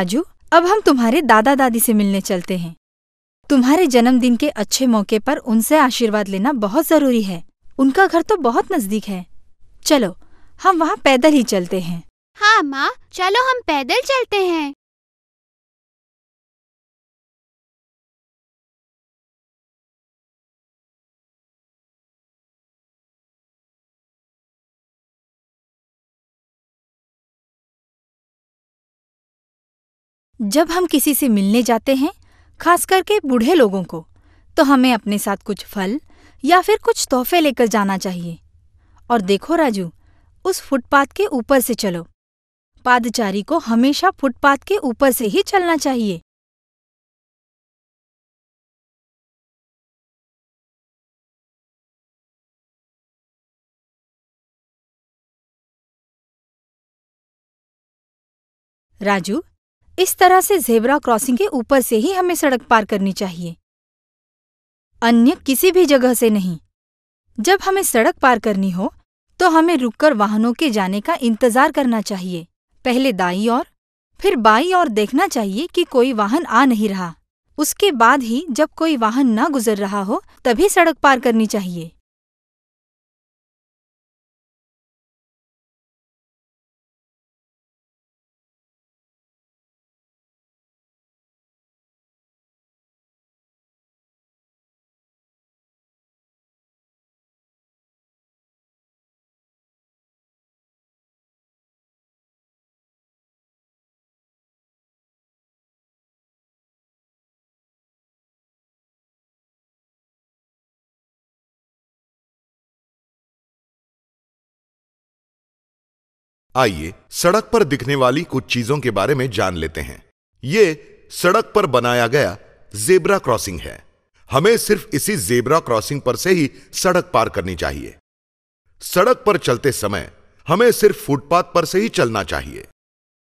राजू, अब हम तुम्हारे दादा दादी से मिलने चलते हैं। तुम्हारे जन्मदिन के अच्छे मौके पर उनसे आशीर्वाद लेना बहुत ज़रूरी है। उनका घर तो बहुत नज़दीक है। चलो, हम वहाँ पैदल ही चलते हैं। हाँ माँ, चलो हम पैदल चलते हैं। जब हम किसी से मिलने जाते हैं, खास करके बूढ़े लोगों को तो हमें अपने साथ कुछ फल या फिर कुछ तोहफे लेकर जाना चाहिए। और देखो राजू, उस फुटपाथ के ऊपर से चलो। पादचारी को हमेशा फुटपाथ के ऊपर से ही चलना चाहिए। राजू इस तरह से जेबरा क्रॉसिंग के ऊपर से ही हमें सड़क पार करनी चाहिए। अन्य किसी भी जगह से नहीं। जब हमें सड़क पार करनी हो तो हमें रुककर वाहनों के जाने का इंतज़ार करना चाहिए। पहले दाई और फिर बाई और देखना चाहिए कि कोई वाहन आ नहीं रहा। उसके बाद ही जब कोई वाहन न गुजर रहा हो, तभी सड़क पार करनी चाहिए। आइए सड़क पर दिखने वाली कुछ चीज़ों के बारे में जान लेते हैं। ये सड़क पर बनाया गया जेबरा क्रॉसिंग है। हमें सिर्फ़ इसी जेबरा क्रॉसिंग पर से ही सड़क पार करनी चाहिए। सड़क पर चलते समय हमें सिर्फ़ फुटपाथ पर से ही चलना चाहिए।